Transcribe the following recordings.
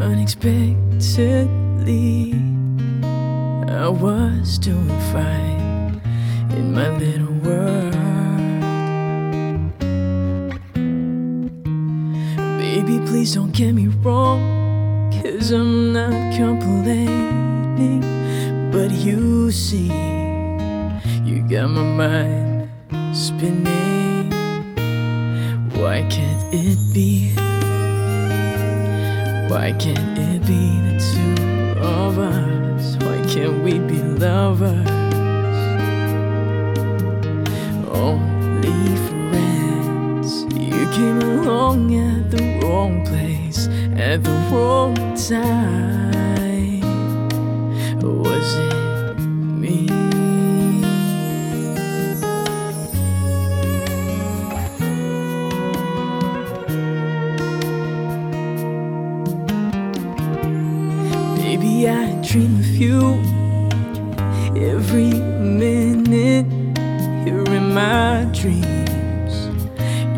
unexpectedly. I was doing fine in my little world. Baby, please don't get me wrong, cause I'm not complaining. But you see, you got my mind spinning. Why can't it be? Why can't it be the two of us? Why can't we be lovers? Only friends. You came along at the wrong place at the wrong time. Dream of you every minute. You're in my dreams.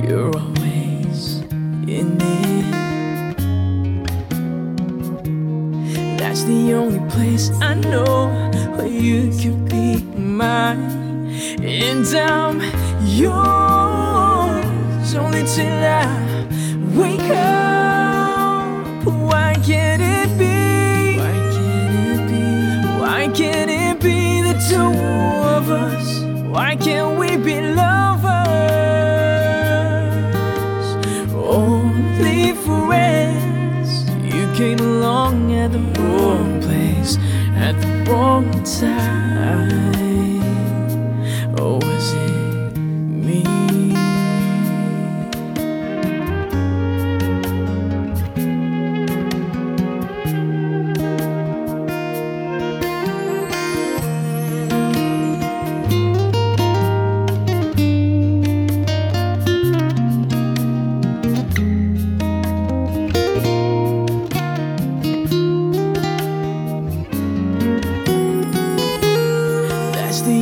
You're always in it. That's the only place I know where you could be mine. And I'm yours only till I wake up. Why can't we be lovers? Only friends. You came along at the wrong place at the wrong time.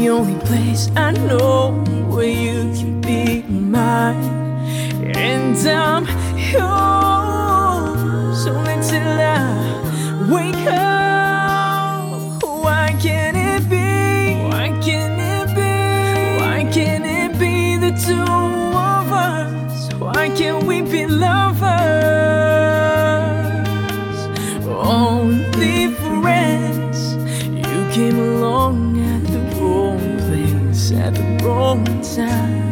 The only place I know where you can be mine. And I'm yours only till I wake up. The wrong